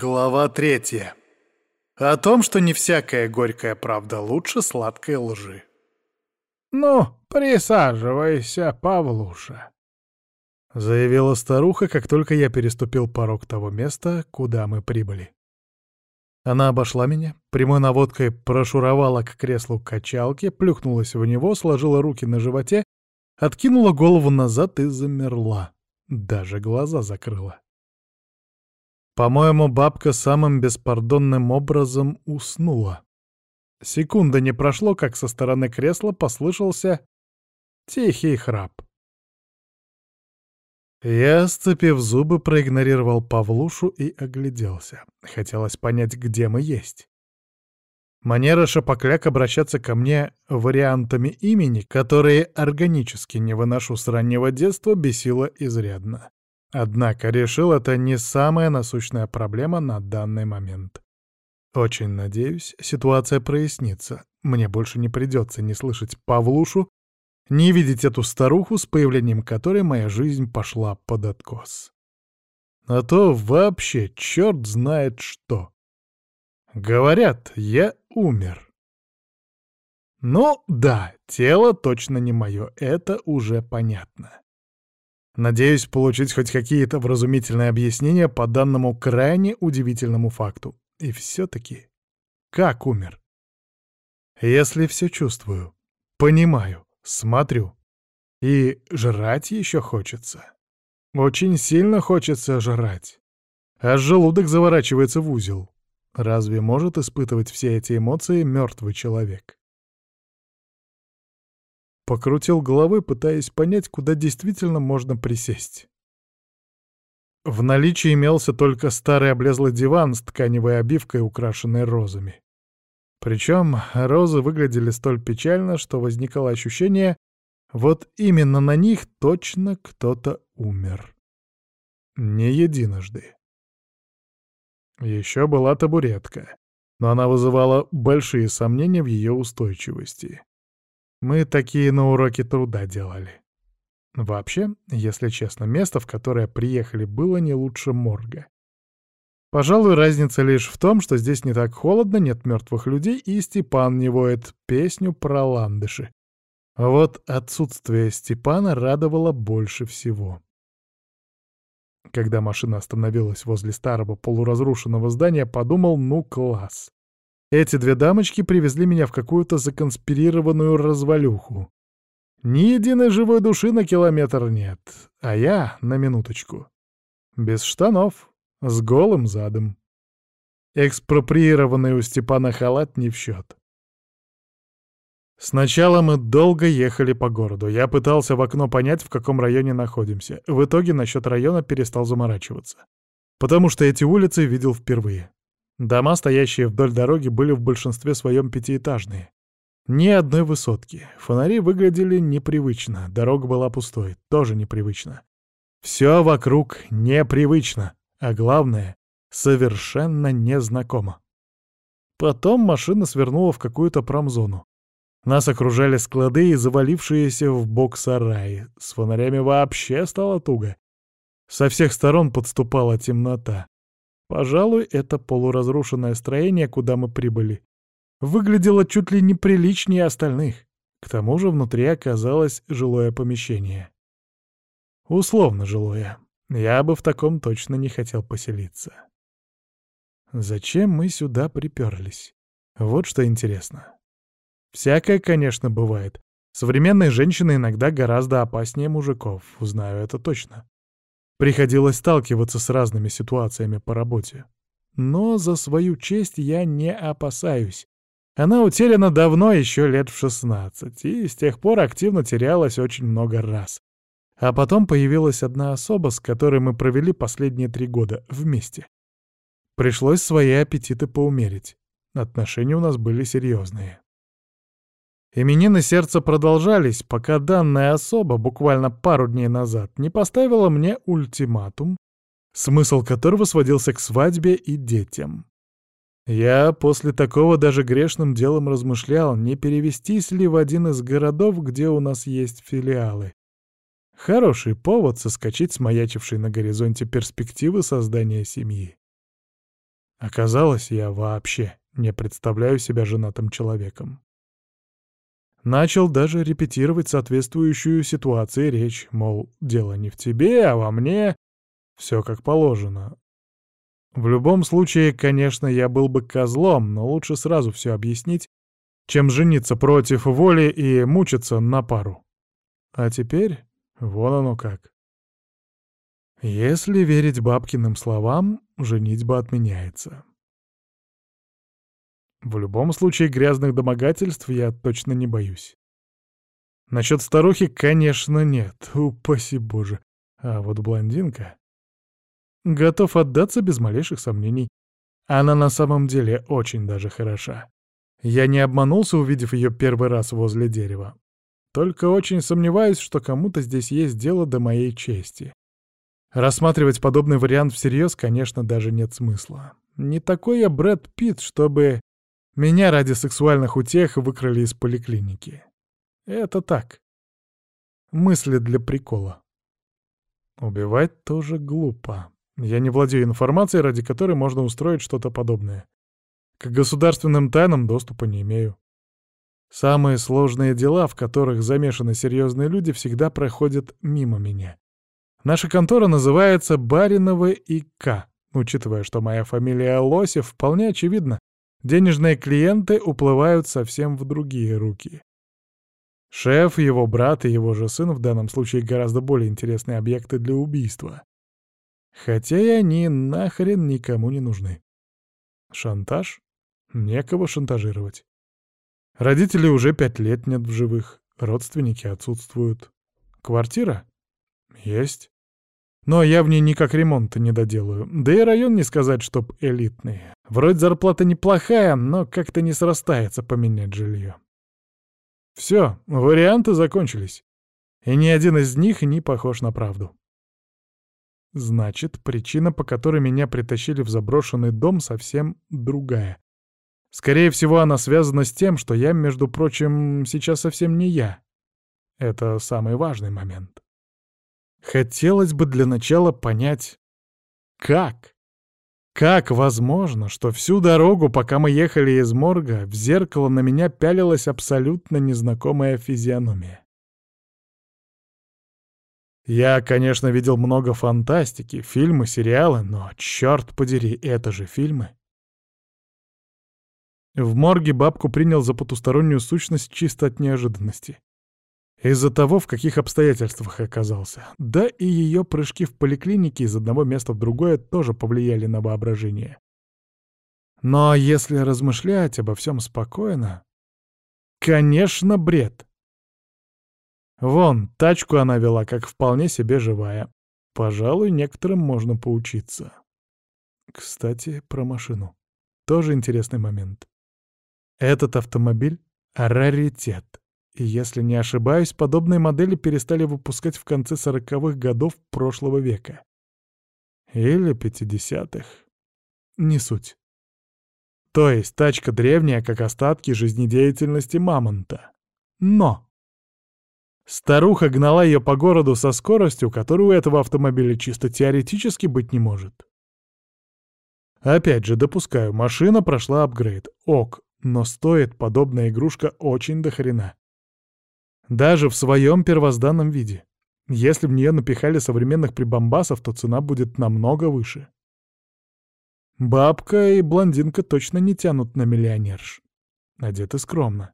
Глава третья. О том, что не всякая горькая правда лучше сладкой лжи. «Ну, присаживайся, Павлуша», — заявила старуха, как только я переступил порог того места, куда мы прибыли. Она обошла меня, прямой наводкой прошуровала к креслу качалки, плюхнулась в него, сложила руки на животе, откинула голову назад и замерла. Даже глаза закрыла. По-моему, бабка самым беспардонным образом уснула. Секунда не прошло, как со стороны кресла послышался тихий храп. Я, сцепив зубы, проигнорировал Павлушу и огляделся. Хотелось понять, где мы есть. Манера Шапокляк обращаться ко мне вариантами имени, которые органически не выношу с раннего детства, бесила изрядно. Однако решил, это не самая насущная проблема на данный момент. Очень надеюсь, ситуация прояснится. Мне больше не придется не слышать Павлушу, не видеть эту старуху, с появлением которой моя жизнь пошла под откос. А то вообще черт знает что. Говорят, я умер. Ну да, тело точно не мое, это уже понятно. Надеюсь получить хоть какие-то вразумительные объяснения по данному крайне удивительному факту. И все-таки, как умер? Если все чувствую, понимаю, смотрю, и жрать еще хочется. Очень сильно хочется жрать. А желудок заворачивается в узел. Разве может испытывать все эти эмоции мертвый человек? Покрутил головой, пытаясь понять, куда действительно можно присесть. В наличии имелся только старый облезлый диван с тканевой обивкой, украшенной розами. Причем розы выглядели столь печально, что возникало ощущение, вот именно на них точно кто-то умер. Не единожды. Еще была табуретка, но она вызывала большие сомнения в ее устойчивости. Мы такие на уроке труда делали. Вообще, если честно, место, в которое приехали, было не лучше морга. Пожалуй, разница лишь в том, что здесь не так холодно, нет мертвых людей, и Степан не воет песню про ландыши. Вот отсутствие Степана радовало больше всего. Когда машина остановилась возле старого полуразрушенного здания, подумал, ну класс. Эти две дамочки привезли меня в какую-то законспирированную развалюху. Ни единой живой души на километр нет, а я, на минуточку, без штанов, с голым задом. Экспроприированный у Степана халат не в счет. Сначала мы долго ехали по городу. Я пытался в окно понять, в каком районе находимся. В итоге насчет района перестал заморачиваться. Потому что эти улицы видел впервые. Дома, стоящие вдоль дороги, были в большинстве своем пятиэтажные. Ни одной высотки. Фонари выглядели непривычно. Дорога была пустой. Тоже непривычно. Все вокруг непривычно. А главное, совершенно незнакомо. Потом машина свернула в какую-то промзону. Нас окружали склады и завалившиеся в бок сараи. С фонарями вообще стало туго. Со всех сторон подступала темнота. Пожалуй, это полуразрушенное строение, куда мы прибыли, выглядело чуть ли не приличнее остальных. К тому же внутри оказалось жилое помещение. Условно жилое. Я бы в таком точно не хотел поселиться. Зачем мы сюда приперлись? Вот что интересно. Всякое, конечно, бывает. Современные женщины иногда гораздо опаснее мужиков, знаю это точно. Приходилось сталкиваться с разными ситуациями по работе. Но за свою честь я не опасаюсь. Она утеряна давно, еще лет в 16, и с тех пор активно терялась очень много раз. А потом появилась одна особа, с которой мы провели последние три года вместе. Пришлось свои аппетиты поумерить. Отношения у нас были серьезные. Именины сердца продолжались, пока данная особа буквально пару дней назад не поставила мне ультиматум, смысл которого сводился к свадьбе и детям. Я после такого даже грешным делом размышлял, не перевестись ли в один из городов, где у нас есть филиалы. Хороший повод соскочить с маячившей на горизонте перспективы создания семьи. Оказалось, я вообще не представляю себя женатым человеком. Начал даже репетировать соответствующую ситуации речь, мол, дело не в тебе, а во мне, все как положено. В любом случае, конечно, я был бы козлом, но лучше сразу все объяснить, чем жениться против воли и мучиться на пару. А теперь вон оно как. Если верить бабкиным словам, женитьба отменяется. В любом случае, грязных домогательств я точно не боюсь. Насчет старухи, конечно, нет, упаси боже. А вот блондинка... Готов отдаться без малейших сомнений. Она на самом деле очень даже хороша. Я не обманулся, увидев ее первый раз возле дерева. Только очень сомневаюсь, что кому-то здесь есть дело до моей чести. Рассматривать подобный вариант всерьез, конечно, даже нет смысла. Не такой я Брэд Питт, чтобы меня ради сексуальных утех выкрали из поликлиники. Это так. Мысли для прикола. Убивать тоже глупо. Я не владею информацией, ради которой можно устроить что-то подобное. К государственным тайнам доступа не имею. Самые сложные дела, в которых замешаны серьезные люди, всегда проходят мимо меня. Наша контора называется Баринова и К. Учитывая, что моя фамилия Лосев, вполне очевидно, денежные клиенты уплывают совсем в другие руки. Шеф, его брат и его же сын в данном случае гораздо более интересные объекты для убийства. Хотя и они нахрен никому не нужны. Шантаж? Некого шантажировать. Родителей уже пять лет нет в живых, родственники отсутствуют. Квартира? Есть. Но я в ней никак ремонта не доделаю. Да и район не сказать, чтоб элитный. Вроде зарплата неплохая, но как-то не срастается поменять жилье. Все, варианты закончились. И ни один из них не похож на правду. Значит, причина, по которой меня притащили в заброшенный дом, совсем другая. Скорее всего, она связана с тем, что я, между прочим, сейчас совсем не я. Это самый важный момент. Хотелось бы для начала понять, как? Как возможно, что всю дорогу, пока мы ехали из морга, в зеркало на меня пялилась абсолютно незнакомая физиономия? Я, конечно, видел много фантастики, фильмы, сериалы, но, черт подери, это же фильмы. В морге бабку принял за потустороннюю сущность чисто от неожиданности. Из-за того, в каких обстоятельствах оказался. Да и ее прыжки в поликлинике из одного места в другое тоже повлияли на воображение. Но если размышлять обо всем спокойно... Конечно, бред. Вон, тачку она вела, как вполне себе живая. Пожалуй, некоторым можно поучиться. Кстати, про машину. Тоже интересный момент. Этот автомобиль — раритет. И если не ошибаюсь, подобные модели перестали выпускать в конце сороковых годов прошлого века. Или пятидесятых. Не суть. То есть тачка древняя, как остатки жизнедеятельности мамонта. Но! Старуха гнала ее по городу со скоростью, которой у этого автомобиля чисто теоретически быть не может. Опять же, допускаю, машина прошла апгрейд. Ок, но стоит подобная игрушка очень дохрена. Даже в своем первозданном виде. Если в нее напихали современных прибамбасов, то цена будет намного выше. Бабка и блондинка точно не тянут на миллионерш. Одеты скромно.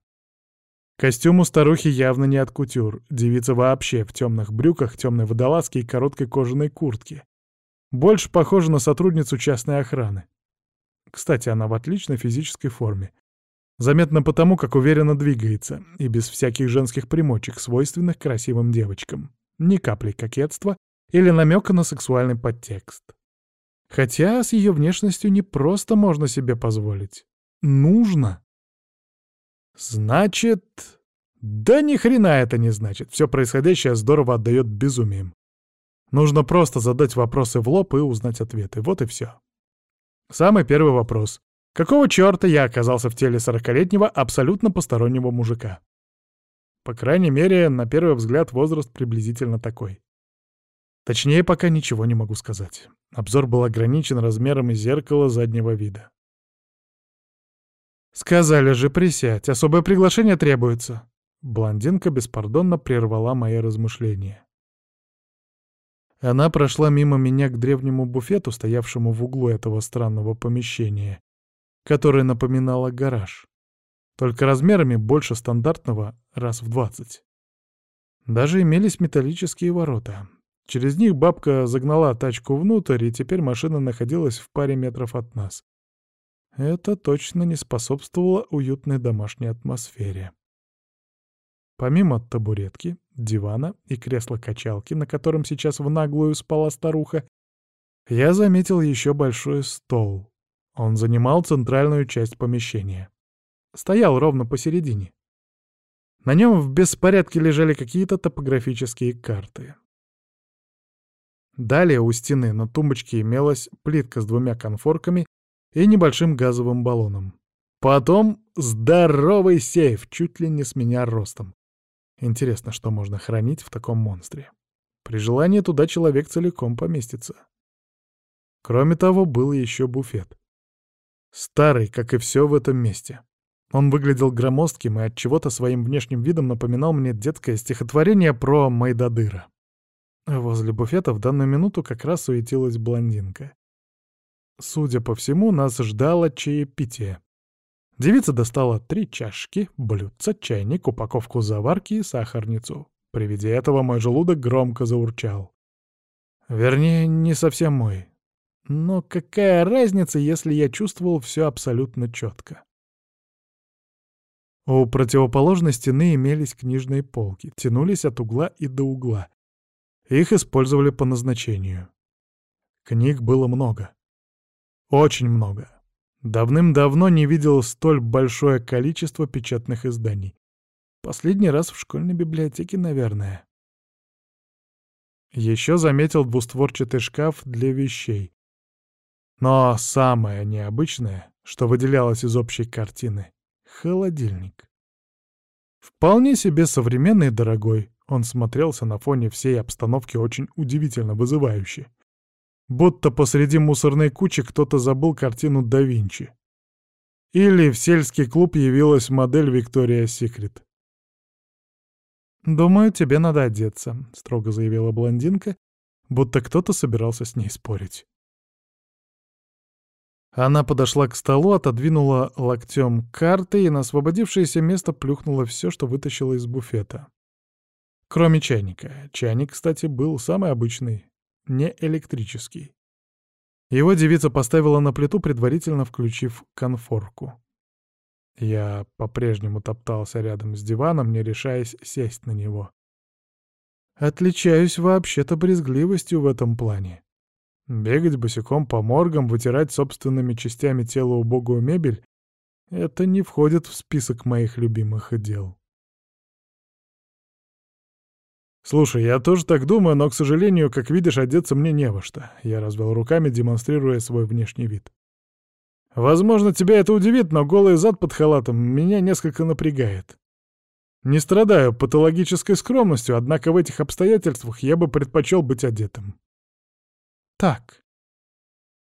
Костюм у старухи явно не от кутюр. Девица вообще в темных брюках, темной водолазке и короткой кожаной куртке. Больше похожа на сотрудницу частной охраны. Кстати, она в отличной физической форме. Заметно потому, как уверенно двигается, и без всяких женских примочек, свойственных красивым девочкам. Ни капли кокетства или намека на сексуальный подтекст. Хотя с ее внешностью не просто можно себе позволить. Нужно. Значит... Да ни хрена это не значит. Все происходящее здорово отдает безумием. Нужно просто задать вопросы в лоб и узнать ответы. Вот и все. Самый первый вопрос. Какого черта я оказался в теле сорокалетнего абсолютно постороннего мужика? По крайней мере, на первый взгляд возраст приблизительно такой. Точнее, пока ничего не могу сказать. Обзор был ограничен размером зеркала заднего вида. «Сказали же, присядь, особое приглашение требуется». Блондинка беспардонно прервала мои размышления. Она прошла мимо меня к древнему буфету, стоявшему в углу этого странного помещения, которое напоминало гараж, только размерами больше стандартного раз в двадцать. Даже имелись металлические ворота. Через них бабка загнала тачку внутрь, и теперь машина находилась в паре метров от нас. Это точно не способствовало уютной домашней атмосфере. Помимо табуретки, дивана и кресла-качалки, на котором сейчас в наглую спала старуха, я заметил еще большой стол. Он занимал центральную часть помещения. Стоял ровно посередине. На нем в беспорядке лежали какие-то топографические карты. Далее у стены на тумбочке имелась плитка с двумя конфорками и небольшим газовым баллоном. Потом здоровый сейф, чуть ли не с меня ростом. Интересно, что можно хранить в таком монстре. При желании туда человек целиком поместится. Кроме того, был еще буфет. Старый, как и все в этом месте. Он выглядел громоздким и от чего-то своим внешним видом напоминал мне детское стихотворение про Майдадыра. Возле буфета в данную минуту как раз суетилась блондинка. Судя по всему, нас ждало чаепитие. Девица достала три чашки, блюдце, чайник, упаковку заварки и сахарницу. При виде этого мой желудок громко заурчал. Вернее, не совсем мой. Но какая разница, если я чувствовал все абсолютно четко? У противоположной стены имелись книжные полки, тянулись от угла и до угла. Их использовали по назначению. Книг было много. Очень много. Давным-давно не видел столь большое количество печатных изданий. Последний раз в школьной библиотеке, наверное. Еще заметил двустворчатый шкаф для вещей. Но самое необычное, что выделялось из общей картины — холодильник. Вполне себе современный и дорогой, он смотрелся на фоне всей обстановки очень удивительно вызывающе. Будто посреди мусорной кучи кто-то забыл картину да Винчи. Или в сельский клуб явилась модель Виктория Секрет. «Думаю, тебе надо одеться», — строго заявила блондинка, будто кто-то собирался с ней спорить. Она подошла к столу, отодвинула локтем карты и на освободившееся место плюхнула все, что вытащила из буфета. Кроме чайника. Чайник, кстати, был самый обычный, не электрический. Его девица поставила на плиту, предварительно включив конфорку. Я по-прежнему топтался рядом с диваном, не решаясь сесть на него. Отличаюсь вообще-то брезгливостью в этом плане. Бегать босиком по моргам, вытирать собственными частями тела убогую мебель — это не входит в список моих любимых дел. «Слушай, я тоже так думаю, но, к сожалению, как видишь, одеться мне не во что». Я развел руками, демонстрируя свой внешний вид. «Возможно, тебя это удивит, но голый зад под халатом меня несколько напрягает. Не страдаю патологической скромностью, однако в этих обстоятельствах я бы предпочел быть одетым». «Так».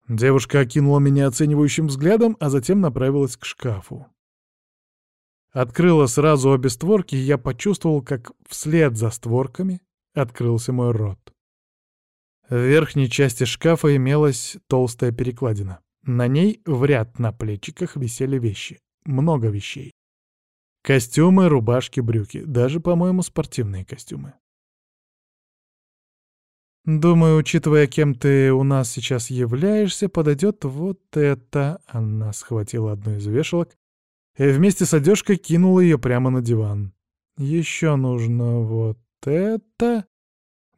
Девушка окинула меня оценивающим взглядом, а затем направилась к шкафу. Открыла сразу обе створки, и я почувствовал, как вслед за створками открылся мой рот. В верхней части шкафа имелась толстая перекладина. На ней в ряд на плечиках висели вещи. Много вещей. Костюмы, рубашки, брюки. Даже, по-моему, спортивные костюмы. Думаю, учитывая, кем ты у нас сейчас являешься, подойдет вот это. Она схватила одну из вешалок и вместе с одежкой кинул ее прямо на диван. Еще нужно вот это...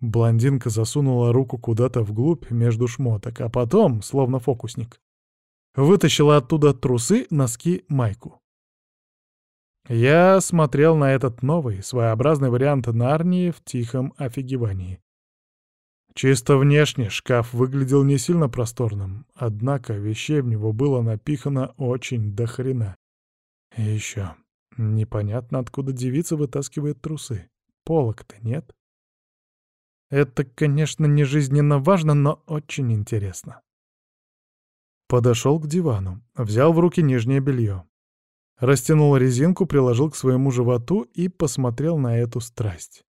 Блондинка засунула руку куда-то вглубь между шмоток, а потом, словно фокусник, вытащила оттуда трусы, носки, майку. Я смотрел на этот новый, своеобразный вариант Нарнии в тихом офигевании. Чисто внешне шкаф выглядел не сильно просторным, однако вещей в него было напихано очень до хрена. И еще. Непонятно, откуда девица вытаскивает трусы. Полок-то нет. Это, конечно, не жизненно важно, но очень интересно. Подошел к дивану, взял в руки нижнее белье. Растянул резинку, приложил к своему животу и посмотрел на эту страсть.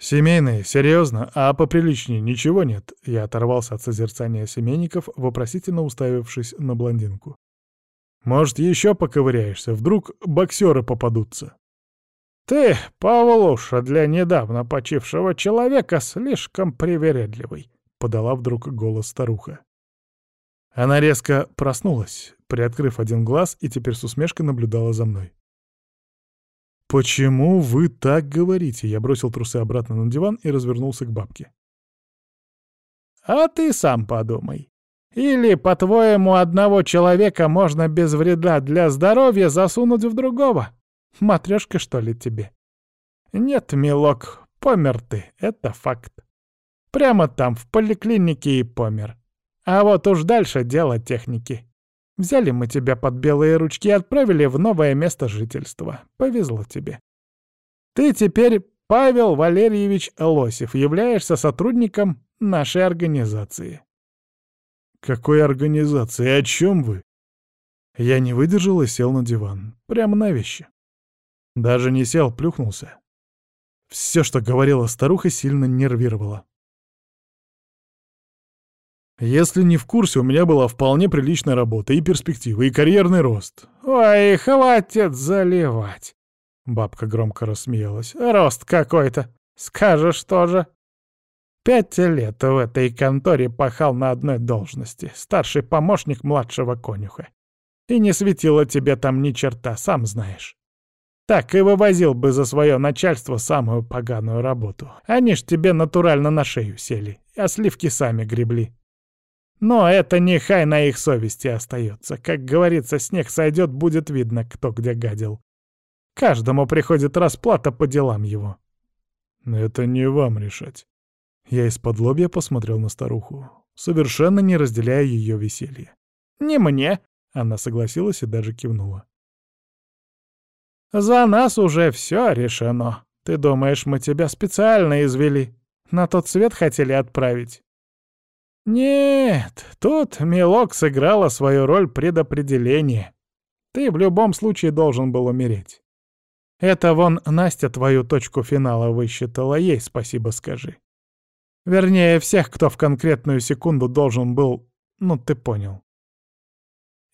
«Семейные, серьезно, а поприличнее ничего нет?» Я оторвался от созерцания семейников, вопросительно уставившись на блондинку. «Может, еще поковыряешься? Вдруг боксеры попадутся?» «Ты, Павлуша, для недавно почившего человека слишком привередливый», — подала вдруг голос старуха. Она резко проснулась, приоткрыв один глаз, и теперь с усмешкой наблюдала за мной. «Почему вы так говорите?» Я бросил трусы обратно на диван и развернулся к бабке. «А ты сам подумай. Или, по-твоему, одного человека можно без вреда для здоровья засунуть в другого? Матрешка, что ли, тебе? Нет, милок, помер ты, это факт. Прямо там, в поликлинике и помер. А вот уж дальше дело техники. Взяли мы тебя под белые ручки и отправили в новое место жительства. Повезло тебе. Ты теперь Павел Валерьевич Лосев, являешься сотрудником нашей организации. Какой организации? О чем вы? Я не выдержал и сел на диван. Прямо на вещи. Даже не сел, плюхнулся. Все, что говорила старуха, сильно нервировало. Если не в курсе, у меня была вполне приличная работа и перспективы, и карьерный рост. «Ой, хватит заливать!» Бабка громко рассмеялась. «Рост какой-то! Скажешь тоже!» Пять лет в этой конторе пахал на одной должности, старший помощник младшего конюха. И не светило тебе там ни черта, сам знаешь. Так и вывозил бы за свое начальство самую поганую работу. Они ж тебе натурально на шею сели, а сливки сами гребли. Но это нехай на их совести остается. Как говорится, снег сойдет, будет видно, кто где гадил. Каждому приходит расплата по делам его. Это не вам решать. Я из-под лобья посмотрел на старуху, совершенно не разделяя ее веселье. «Не мне», — она согласилась и даже кивнула. «За нас уже все решено. Ты думаешь, мы тебя специально извели? На тот свет хотели отправить?» «Нет, тут Милок сыграла свою роль предопределения. Ты в любом случае должен был умереть. Это вон Настя твою точку финала высчитала, ей спасибо скажи. Вернее, всех, кто в конкретную секунду должен был... Ну, ты понял.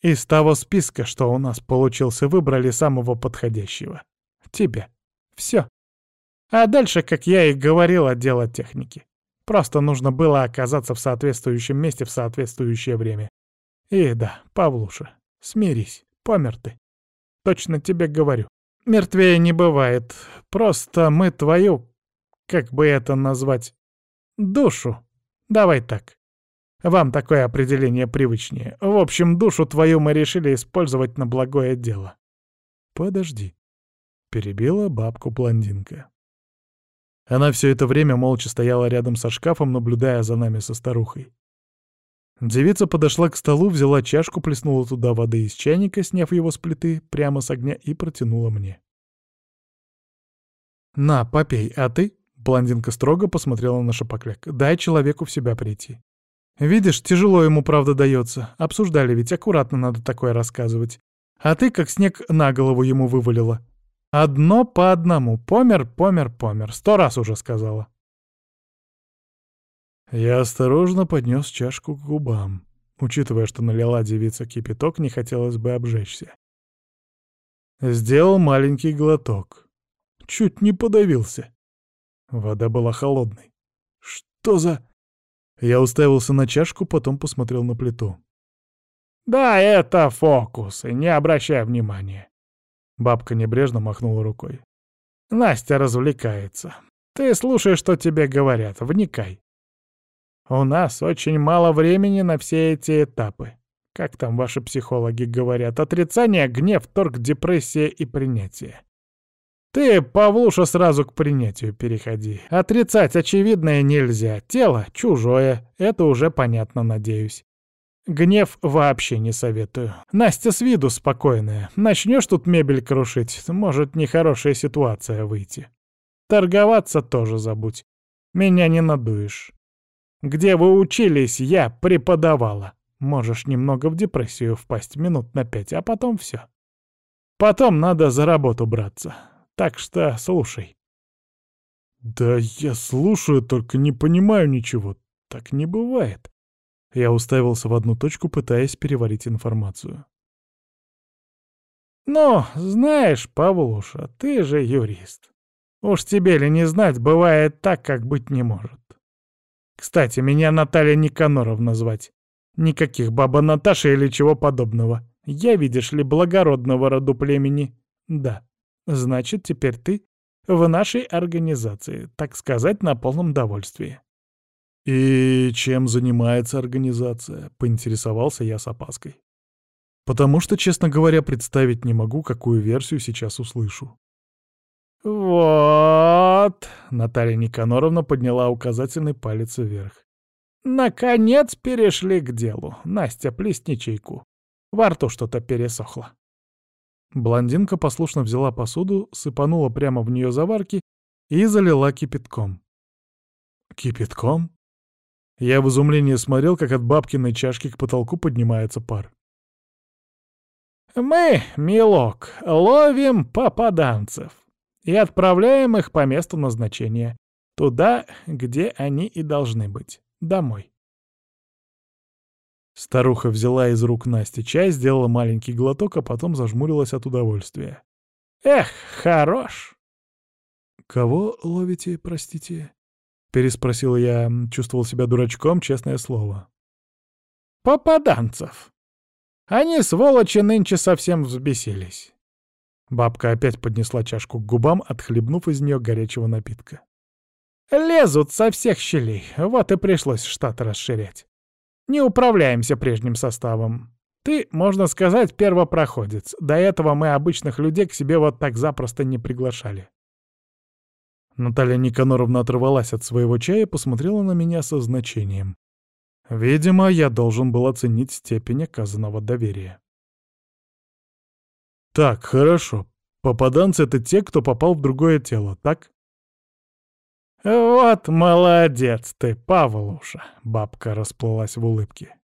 Из того списка, что у нас получился, выбрали самого подходящего. Тебя. Все. А дальше, как я и говорил, отдел техники. Просто нужно было оказаться в соответствующем месте в соответствующее время. И да, Павлуша, смирись, помер ты. Точно тебе говорю. Мертвее не бывает. Просто мы твою, как бы это назвать, душу. Давай так. Вам такое определение привычнее. В общем, душу твою мы решили использовать на благое дело. Подожди. Перебила бабку блондинка. Она все это время молча стояла рядом со шкафом, наблюдая за нами со старухой. Девица подошла к столу, взяла чашку, плеснула туда воды из чайника, сняв его с плиты прямо с огня и протянула мне. «На, попей, а ты?» — блондинка строго посмотрела на шапокляк. «Дай человеку в себя прийти. Видишь, тяжело ему, правда, дается. Обсуждали ведь, аккуратно надо такое рассказывать. А ты как снег на голову ему вывалила. Одно по одному. Помер, помер, помер. Сто раз уже сказала. Я осторожно поднес чашку к губам. Учитывая, что налила девица кипяток, не хотелось бы обжечься. Сделал маленький глоток. Чуть не подавился. Вода была холодной. Что за... Я уставился на чашку, потом посмотрел на плиту. «Да, это фокусы, не обращай внимания. Бабка небрежно махнула рукой. «Настя развлекается. Ты слушай, что тебе говорят, вникай. У нас очень мало времени на все эти этапы. Как там ваши психологи говорят? Отрицание, гнев, торг, депрессия и принятие. Ты, Павлуша, сразу к принятию переходи. Отрицать очевидное нельзя. Тело чужое, это уже понятно, надеюсь. Гнев вообще не советую. Настя с виду спокойная. Начнешь тут мебель крушить, может нехорошая ситуация выйти. Торговаться тоже забудь. Меня не надуешь. Где вы учились, я преподавала. Можешь немного в депрессию впасть минут на пять, а потом все. Потом надо за работу браться. Так что слушай. Да я слушаю, только не понимаю ничего. Так не бывает. Я уставился в одну точку, пытаясь переварить информацию. «Ну, знаешь, Павлуша, ты же юрист. Уж тебе ли не знать, бывает так, как быть не может. Кстати, меня Наталья Никаноровна звать. Никаких баба Наташа или чего подобного. Я, видишь ли, благородного роду племени. Да, значит, теперь ты в нашей организации, так сказать, на полном довольствии. «И чем занимается организация?» — поинтересовался я с опаской. Потому что, честно говоря, представить не могу, какую версию сейчас услышу. «Вот!» — Наталья Никаноровна подняла указательный палец вверх. «Наконец перешли к делу. Настя, плесни чайку. Во рту что-то пересохло». Блондинка послушно взяла посуду, сыпанула прямо в нее заварки и залила кипятком. «Кипятком?» Я в изумлении смотрел, как от бабкиной чашки к потолку поднимается пар. «Мы, милок, ловим попаданцев и отправляем их по месту назначения, туда, где они и должны быть, домой». Старуха взяла из рук Насти чай, сделала маленький глоток, а потом зажмурилась от удовольствия. «Эх, хорош!» «Кого ловите, простите?» Переспросил я, чувствовал себя дурачком, честное слово. «Попаданцев. Они, сволочи, нынче совсем взбесились». Бабка опять поднесла чашку к губам, отхлебнув из нее горячего напитка. «Лезут со всех щелей, вот и пришлось штат расширять. Не управляемся прежним составом. Ты, можно сказать, первопроходец. До этого мы обычных людей к себе вот так запросто не приглашали. Наталья Никаноровна оторвалась от своего чая и посмотрела на меня со значением. Видимо, я должен был оценить степень оказанного доверия. «Так, хорошо. Попаданцы — это те, кто попал в другое тело, так?» «Вот молодец ты, Павлуша!» — бабка расплылась в улыбке.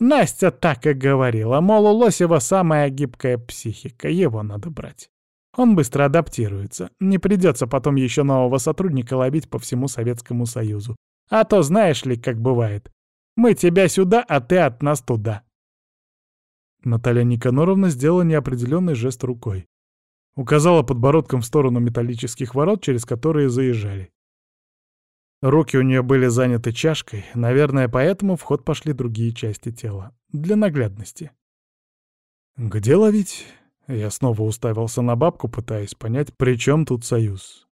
«Настя так и говорила, мол, у Лосева самая гибкая психика, его надо брать. Он быстро адаптируется. Не придется потом еще нового сотрудника ловить по всему Советскому Союзу. А то знаешь ли, как бывает. Мы тебя сюда, а ты от нас туда. Наталья Никаноровна сделала неопределенный жест рукой. Указала подбородком в сторону металлических ворот, через которые заезжали. Руки у нее были заняты чашкой, наверное, поэтому в ход пошли другие части тела. Для наглядности. «Где ловить?» Я снова уставился на бабку, пытаясь понять, при чем тут союз.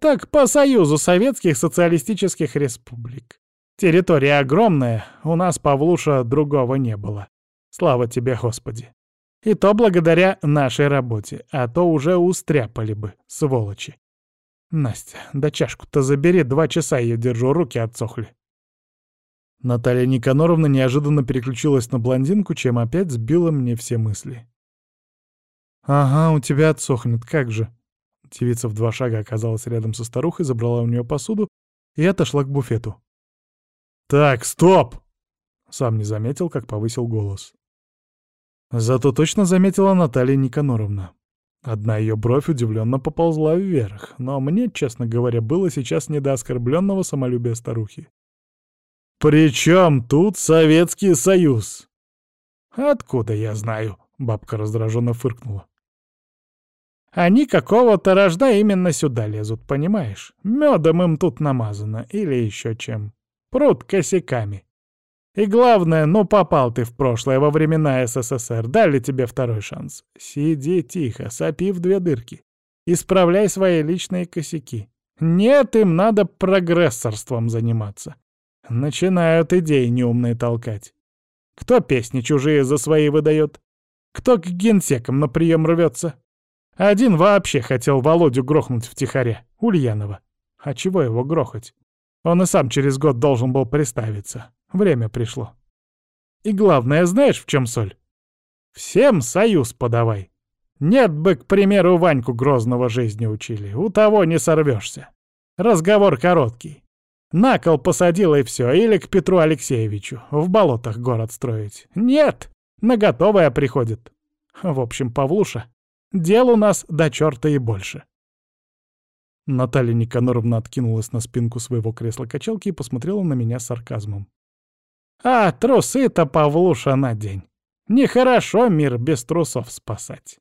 «Так по Союзу Советских Социалистических Республик. Территория огромная, у нас, Павлуша, другого не было. Слава тебе, Господи. И то благодаря нашей работе, а то уже устряпали бы, сволочи. Настя, да чашку-то забери, два часа ее держу, руки отсохли». Наталья Никаноровна неожиданно переключилась на блондинку, чем опять сбила мне все мысли. «Ага, у тебя отсохнет, как же». Девица в два шага оказалась рядом со старухой, забрала у нее посуду и отошла к буфету. «Так, стоп!» Сам не заметил, как повысил голос. Зато точно заметила Наталья Никаноровна. Одна ее бровь удивленно поползла вверх, но мне, честно говоря, было сейчас не до оскорбленного самолюбия старухи. «При чем тут Советский Союз?» «Откуда я знаю?» — бабка раздраженно фыркнула. Они какого-то рожда именно сюда лезут, понимаешь? Медом им тут намазано, или еще чем. Пруд косяками. И главное, ну попал ты в прошлое во времена СССР, дали тебе второй шанс. Сиди тихо, сопи в две дырки. Исправляй свои личные косяки. Нет, им надо прогрессорством заниматься. Начинают идеи неумные толкать. Кто песни чужие за свои выдает? Кто к генсекам на прием рвется? Один вообще хотел Володю грохнуть втихаря, Ульянова. А чего его грохать? Он и сам через год должен был приставиться. Время пришло. И главное, знаешь, в чем соль? Всем союз подавай. Нет бы, к примеру, Ваньку Грозного жизни учили. У того не сорвешься. Разговор короткий. На кол посадила и все, или к Петру Алексеевичу. В болотах город строить. Нет, на готовое приходит. В общем, Павлуша, дел у нас до черта и больше. Наталья Никаноровна откинулась на спинку своего кресла-качалки и посмотрела на меня с сарказмом. «А трусы-то, Павлуша, надень. Нехорошо мир без трусов спасать».